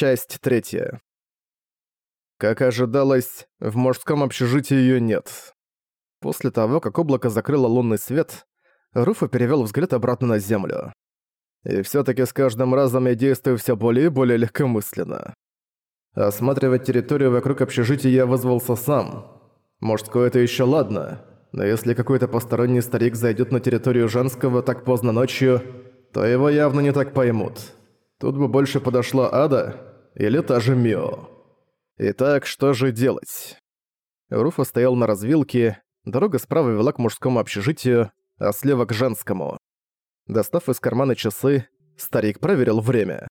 Часть третья. Как ожидалось, в мужском общежитии её нет. После того, как облако закрыло лунный свет, Руфа перевёл взгляд обратно на землю. И всё-таки с каждым разом я действую всё более и более легкомысленно. Осматривать территорию вокруг общежития я вызвался сам. Мужское это ещё ладно, но если какой-то посторонний старик зайдёт на территорию женского так поздно ночью, то его явно не так поймут. Тут бы больше подошла Ада или та же Мио. Итак, что же делать? Руфа стоял на развилке, дорога справа вела к мужскому общежитию, а слева к женскому. Достав из кармана часы, старик проверил время.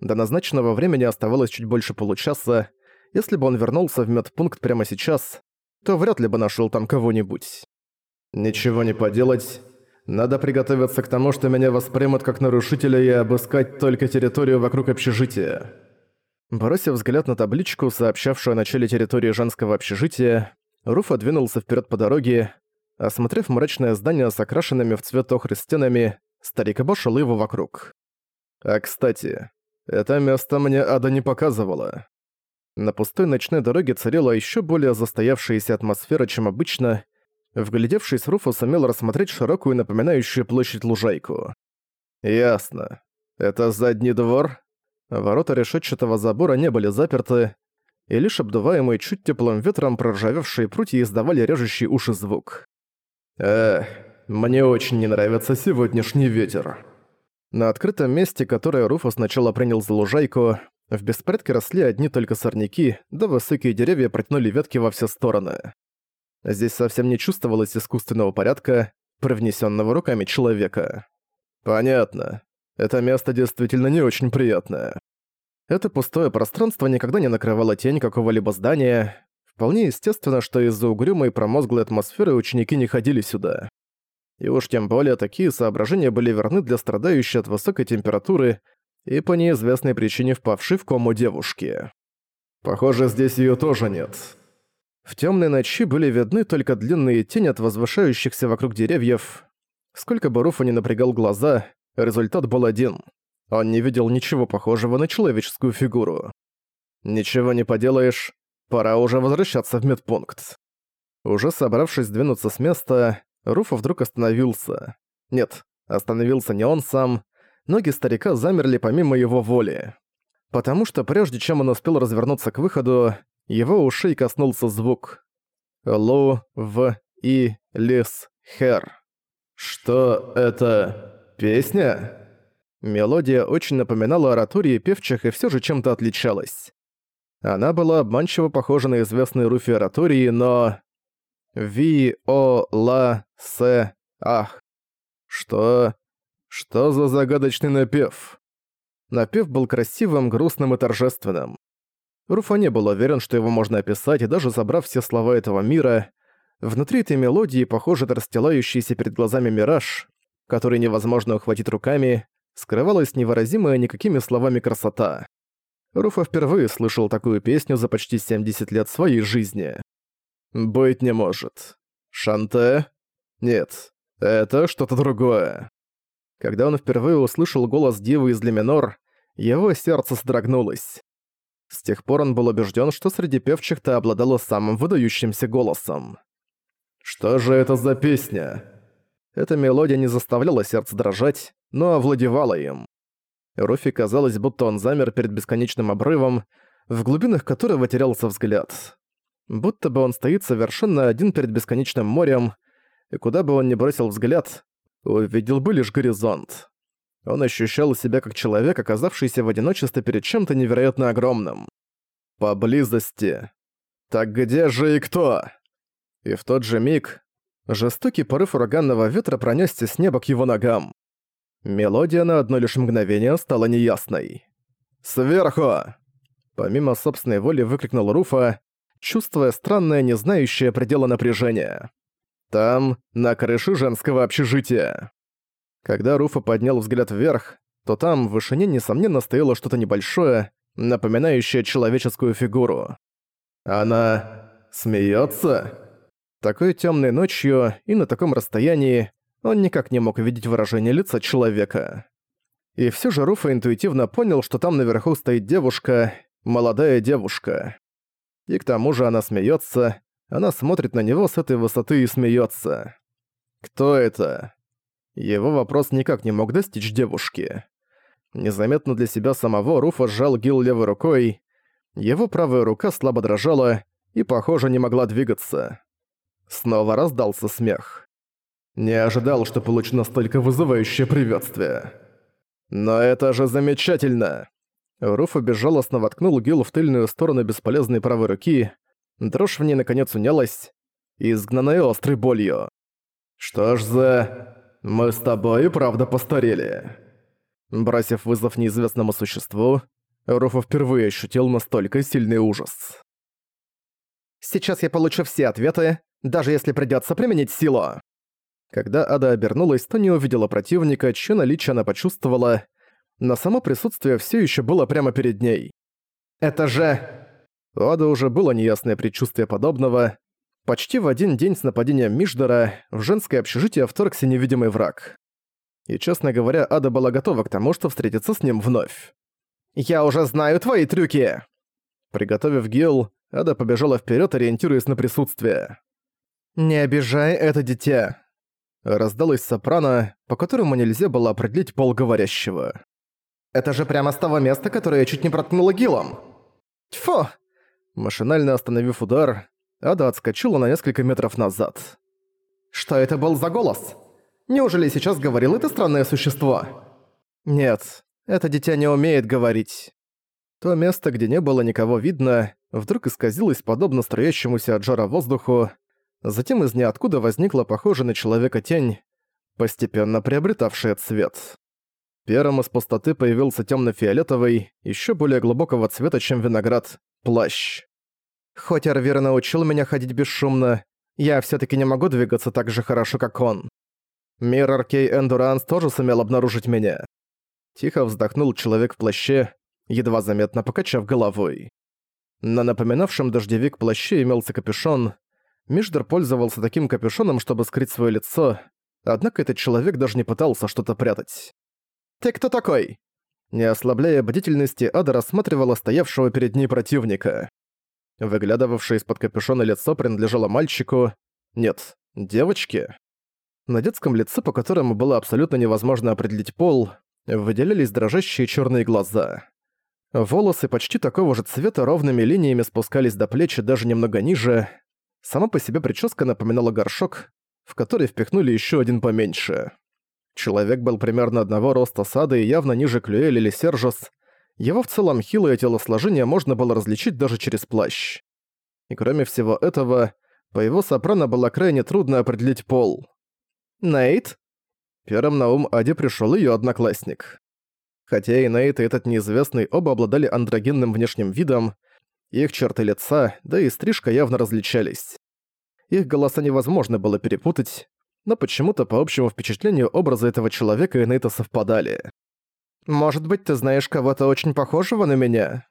До назначенного времени оставалось чуть больше получаса. Если бы он вернулся в медпункт прямо сейчас, то вряд ли бы нашел там кого-нибудь. Ничего не поделать, надо приготовиться к тому, что меня воспримут как нарушителя и обыскать только территорию вокруг общежития. Бросив взгляд на табличку, сообщавшую о начале территории женского общежития, Руфа двинулся вперед по дороге. Осмотрев мрачное здание с окрашенными в цвет охры стенами, старик обошел его вокруг. А кстати, это место мне Ада не показывала. На пустой ночной дороге царила еще более застоявшаяся атмосфера, чем обычно, Вглядевшись, Руфу сумел рассмотреть широкую, напоминающую площадь лужайку. «Ясно. Это задний двор?» Ворота решетчатого забора не были заперты, и лишь обдуваемые чуть теплым ветром проржавевшие прутья издавали режущий уши звук. «Эх, мне очень не нравится сегодняшний ветер». На открытом месте, которое Руфа сначала принял за лужайку, в беспорядке росли одни только сорняки, да высокие деревья протянули ветки во все стороны. Здесь совсем не чувствовалось искусственного порядка, привнесенного руками человека. Понятно. Это место действительно не очень приятное. Это пустое пространство никогда не накрывало тень какого-либо здания. Вполне естественно, что из-за угрюмой промозглой атмосферы ученики не ходили сюда. И уж тем более такие соображения были верны для страдающей от высокой температуры и по неизвестной причине впавшей в кому девушки. Похоже, здесь её тоже нет. В темной ночи были видны только длинные тени от возвышающихся вокруг деревьев. Сколько бы Руфа не напрягал глаза, результат был один. Он не видел ничего похожего на человеческую фигуру. Ничего не поделаешь, пора уже возвращаться в медпункт. Уже собравшись двинуться с места, Руфа вдруг остановился. Нет, остановился не он сам. Ноги старика замерли помимо его воли. Потому что прежде чем он успел развернуться к выходу, его ушей коснулся звук. Лу, В, И, Лис, Хер. Что это? Песня? Мелодия очень напоминала оратории певчих и все же чем-то отличалась. Она была обманчиво похожа на известные Руфи оратории, но... Ви, О, Ла, С, Ах. Что? Что за загадочный напев? Напев был красивым, грустным и торжественным. Руфа не был уверен, что его можно описать, и даже забрав все слова этого мира, внутри этой мелодии, похоже на расстилающийся перед глазами мираж, который невозможно ухватить руками, скрывалась невыразимая никакими словами красота. Руфа впервые слышал такую песню за почти 70 лет своей жизни. «Быть не может. Шанте? Нет, это что-то другое». Когда он впервые услышал голос девы из Леминор, его сердце содрогнулось. С тех пор он был убежден, что среди певчих ты обладала самым выдающимся голосом. «Что же это за песня?» Эта мелодия не заставляла сердце дрожать, но овладевала им. Руфи казалось, будто он замер перед бесконечным обрывом, в глубинах которого терялся взгляд. Будто бы он стоит совершенно один перед бесконечным морем, и куда бы он ни бросил взгляд, увидел бы лишь горизонт. Он ощущал себя как человек, оказавшийся в одиночестве перед чем-то невероятно огромным. Поблизости. Так где же и кто? И в тот же миг жестокий порыв ураганного ветра пронесся с неба к его ногам. Мелодия на одно лишь мгновение стала неясной. «Сверху!» Помимо собственной воли выкрикнул Руфа, чувствуя странное, не знающее предела напряжения. Там, на крыше женского общежития. Когда Руфа поднял взгляд вверх, то там в вышине несомненно стояло что-то небольшое, напоминающее человеческую фигуру. Она смеется? Такой темной ночью и на таком расстоянии он никак не мог видеть выражение лица человека. И все же Руфа интуитивно понял, что там наверху стоит девушка, молодая девушка. И к тому же она смеется, она смотрит на него с этой высоты и смеется. Кто это? Его вопрос никак не мог достичь девушки. Незаметно для себя самого Руфа сжал Гил левой рукой. Его правая рука слабо дрожала и, похоже, не могла двигаться. Снова раздался смех. Не ожидал, что получу настолько вызывающее приветствие. Но это же замечательно! Руфа безжалостно воткнул Гил в тыльную сторону бесполезной правой руки. Дрожь в ней наконец унялась, изгнанная острой болью. «Что ж за... Мы с тобой правда постарели?» Бросив вызов неизвестному существу, Руфа впервые ощутил настолько сильный ужас. «Сейчас я получу все ответы, даже если придётся применить силу!» Когда Ада обернулась, то не увидела противника, чье наличие она почувствовала, но само присутствие всё ещё было прямо перед ней. «Это же...» У Ады уже было неясное предчувствие подобного. Почти в один день с нападением Миждора в женское общежитие вторгся невидимый враг и, честно говоря, Ада была готова к тому, что встретиться с ним вновь. «Я уже знаю твои трюки!» Приготовив гил, Ада побежала вперед, ориентируясь на присутствие. «Не обижай это дитя!» Раздалась сопрано, по которому нельзя было определить пол говорящего. «Это же прямо с того места, которое я чуть не проткнула гилом!» «Тьфу!» Машинально остановив удар, Ада отскочила на несколько метров назад. «Что это был за голос?» Неужели сейчас говорил это странное существо? Нет, это дитя не умеет говорить. То место, где не было никого видно, вдруг исказилось подобно строящемуся от жара воздуху, затем из ниоткуда возникла похожая на человека тень, постепенно приобретавшая цвет. Первым из пустоты появился темно-фиолетовый, еще более глубокого цвета, чем виноград, плащ. Хоть Арвир научил меня ходить бесшумно, я все таки не могу двигаться так же хорошо, как он. Mirror Кей Эндуранс тоже сумел обнаружить меня. Тихо вздохнул человек в плаще, едва заметно покачав головой. На напоминавшем дождевик плаще имелся капюшон. Миждер пользовался таким капюшоном, чтобы скрыть свое лицо, однако этот человек даже не пытался что-то прятать. «Ты кто такой?» Не ослабляя бдительности, Ада рассматривала стоявшего перед ней противника. Выглядывавшее из-под капюшона лицо принадлежало мальчику... Нет, девочке. На детском лице, по которому было абсолютно невозможно определить пол, выделялись дрожащие черные глаза. Волосы почти такого же цвета ровными линиями спускались до плеч и даже немного ниже. Сама по себе прическа напоминала горшок, в который впихнули еще один поменьше. Человек был примерно одного роста сада и явно ниже Клюэль или Сержос. Его в целом хилое телосложение можно было различить даже через плащ. И кроме всего этого, по его сопрано было крайне трудно определить пол. Нейт?» Первым на ум Ади пришёл её одноклассник. Хотя и Нейт и этот неизвестный оба обладали андрогинным внешним видом, их черты лица, да и стрижка явно различались. Их голоса невозможно было перепутать, но почему-то по общему впечатлению образы этого человека и Нейта совпадали. «Может быть, ты знаешь кого-то очень похожего на меня?»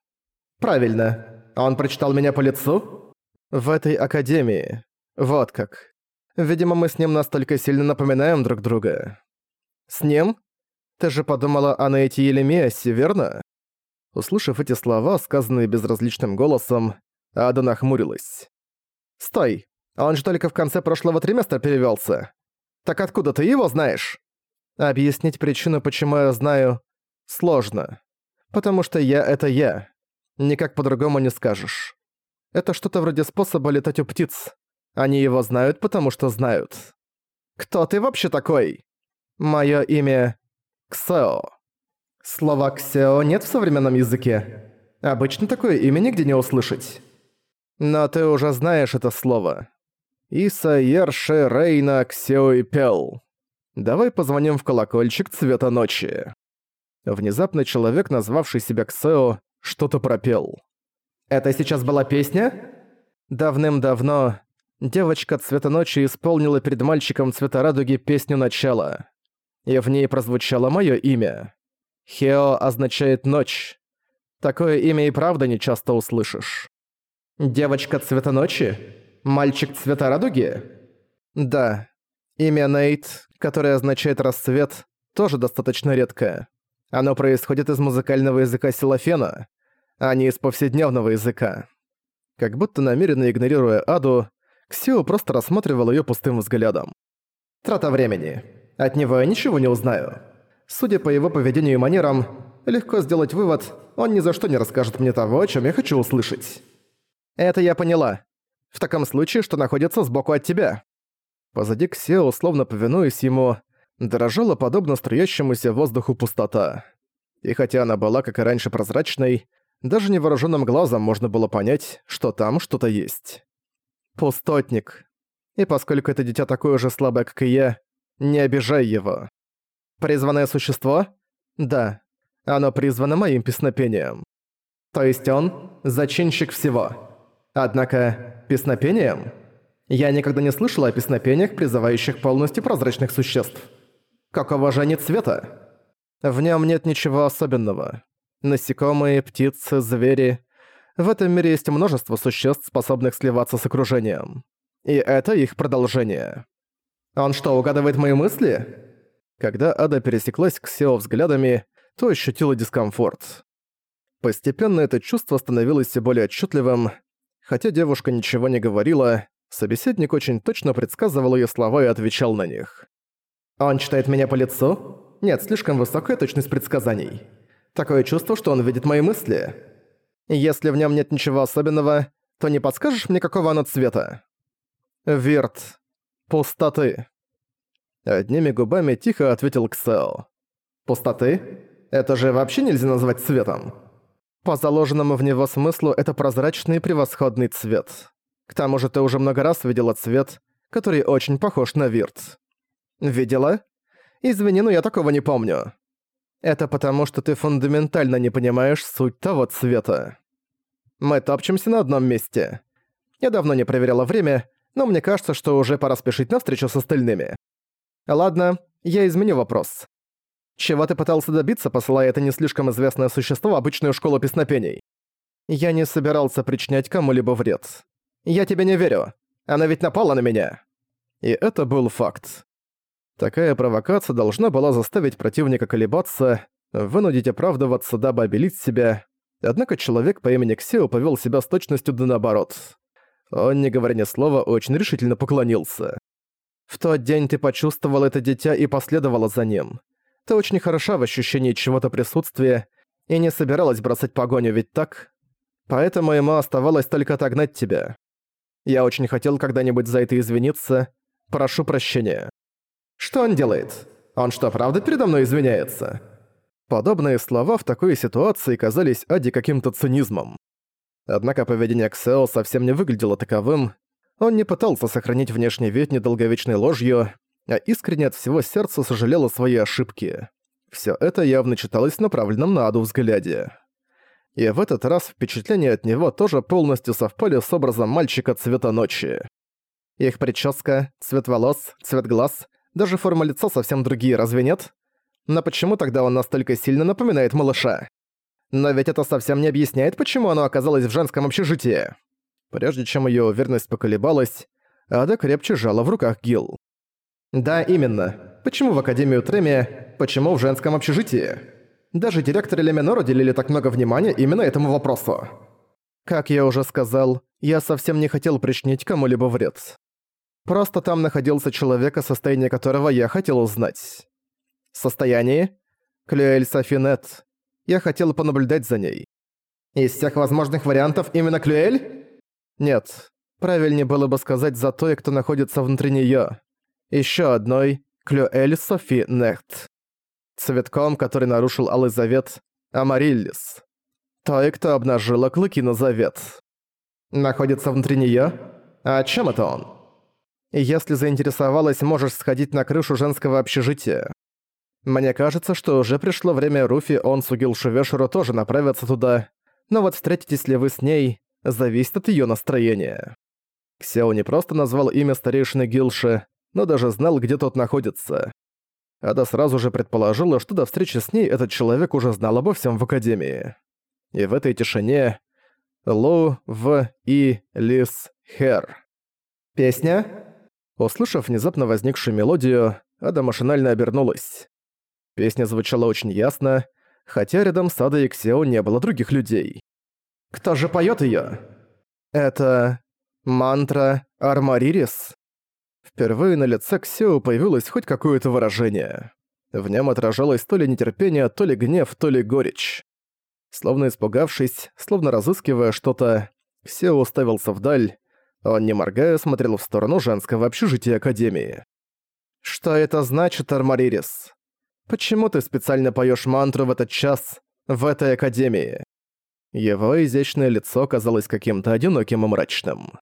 «Правильно. Он прочитал меня по лицу?» «В этой академии. Вот как. Видимо, мы с ним настолько сильно напоминаем друг друга. С ним? Ты же подумала о Нейте или Миасе, верно? Услышав эти слова, сказанные безразличным голосом, Ада нахмурилась. «Стой! Он же только в конце прошлого триместра перевелся. Так откуда ты его знаешь?» Объяснить причину, почему я знаю, сложно. Потому что я — это я. Никак по-другому не скажешь. Это что-то вроде способа летать у птиц. Они его знают, потому что знают. Кто ты вообще такой? Моё имя Ксео. Слова «ксео» нет в современном языке. Обычно такое имя нигде не услышать. Но ты уже знаешь это слово. Иса, Ерше, Рейна, Ксео и Пел. Давай позвоним в колокольчик цвета ночи. Внезапно человек, назвавший себя Ксео, что-то пропел. Это сейчас была песня? Давным-давно девочка цвета ночи исполнила перед мальчиком цвета радуги песню начала. И в ней прозвучало мое имя. Хео означает «ночь». Такое имя и правда не часто услышишь. Девочка цвета ночи? Мальчик цвета радуги? Да. Имя Нейт, которое означает «рассвет», тоже достаточно редкое. Оно происходит из музыкального языка силофена, а не из повседневного языка. Как будто намеренно игнорируя Аду, Ксио просто рассматривал её пустым взглядом. Трата времени. От него я ничего не узнаю. Судя по его поведению и манерам, легко сделать вывод, он ни за что не расскажет мне того, о чём я хочу услышать. Это я поняла. В таком случае, что находится сбоку от тебя. Позади Ксео, словно повинуясь ему, дрожала подобно струящемуся воздуху пустота. И хотя она была, как и раньше, прозрачной, даже невооруженным глазом можно было понять, что там что-то есть. Пустотник. И поскольку это дитя такое же слабое, как и я, не обижай его. Призванное существо? Да. Оно призвано моим песнопением. То есть он – зачинщик всего. Однако, песнопением? Я никогда не слышала о песнопениях, призывающих полностью прозрачных существ. Какого же они цвета? В нем нет ничего особенного. Насекомые, птицы, звери. В этом мире есть множество существ, способных сливаться с окружением. И это их продолжение. Он что, угадывает мои мысли? Когда Ада пересеклась к Сео взглядами, то ощутила дискомфорт. Постепенно это чувство становилось все более отчетливым. Хотя девушка ничего не говорила, собеседник очень точно предсказывал ее слова и отвечал на них. «Он читает меня по лицу? Нет, слишком высокая точность предсказаний. Такое чувство, что он видит мои мысли. Если в нем нет ничего особенного, то не подскажешь мне, какого оно цвета?» «Верт. Пустоты». Одними губами тихо ответил Ксел. «Пустоты? Это же вообще нельзя назвать цветом?» По заложенному в него смыслу это прозрачный превосходный цвет. К тому же ты уже много раз видела цвет, который очень похож на вирт. Видела? Извини, но я такого не помню. Это потому, что ты фундаментально не понимаешь суть того цвета. Мы топчемся на одном месте. Я давно не проверяла время, но мне кажется, что уже пора спешить на встречу с остальными. Ладно, я изменю вопрос. Чего ты пытался добиться, посылая это не слишком известное существо в обычную школу песнопений? Я не собирался причинять кому-либо вред. Я тебе не верю. Она ведь напала на меня. И это был факт. Такая провокация должна была заставить противника колебаться, вынудить оправдываться, дабы обелить себя. Однако человек по имени Ксео повел себя с точностью да наоборот. Он, не говоря ни слова, очень решительно поклонился. «В тот день ты почувствовал это дитя и последовала за ним. Ты очень хороша в ощущении чего-то присутствия и не собиралась бросать погоню, ведь так? Поэтому ему оставалось только отогнать тебя. Я очень хотел когда-нибудь за это извиниться. Прошу прощения. Что он делает? Он что, правда передо мной извиняется? Подобные слова в такой ситуации казались Ади каким-то цинизмом. Однако поведение Ксео совсем не выглядело таковым. Он не пытался сохранить внешний вид недолговечной ложью, а искренне от всего сердца сожалел о своей ошибке. Всё это явно читалось в направленном на Аду взгляде. И в этот раз впечатления от него тоже полностью совпали с образом мальчика цвета ночи. Их прическа, цвет волос, цвет глаз, даже форма лица совсем другие, разве нет? Но почему тогда он настолько сильно напоминает малыша? Но ведь это совсем не объясняет, почему оно оказалось в женском общежитии. Прежде чем её уверенность поколебалась, Ада крепче сжала в руках Гил. Да, именно. Почему в Академию Тремия, почему в женском общежитии? Даже директор Элеминор уделили так много внимания именно этому вопросу. Как я уже сказал, я совсем не хотел причинить кому-либо вред. Просто там находился человек, о состоянии которого я хотел узнать. Состояние? Клюэль Софинет. Я хотел понаблюдать за ней. Из всех возможных вариантов именно Клюэль? Нет. Правильнее было бы сказать за той, кто находится внутри неё еще одной Клюэль Софи Нехт. Цветком, который нарушил Алый Завет, Амариллис. Той, кто обнажила клыки на Завет. Находится внутри неё? А чем это он? Если заинтересовалась, можешь сходить на крышу женского общежития. Мне кажется, что уже пришло время Руфи Онсу Шувешеру тоже направиться туда, но вот встретитесь ли вы с ней, зависит от её настроения. Ксео не просто назвал имя старейшины Гилши, но даже знал, где тот находится. Ада сразу же предположила, что до встречи с ней этот человек уже знал обо всем в Академии. И в этой тишине Лу, В, И, Лис, Хер. «Песня?» Услышав внезапно возникшую мелодию, Ада машинально обернулась. Песня звучала очень ясно, хотя рядом с Адой и Ксео не было других людей. «Кто же поёт её?» «Это... мантра Армаририс?» Впервые на лице Ксео появилось хоть какое-то выражение. В нем отражалось то ли нетерпение, то ли гнев, то ли горечь. Словно испугавшись, словно разыскивая что-то, Ксео уставился вдаль, он, не моргая, смотрел в сторону женского общежития Академии. «Что это значит, Армаририс? Почему ты специально поешь мантру в этот час, в этой Академии?» Его изящное лицо казалось каким-то одиноким и мрачным.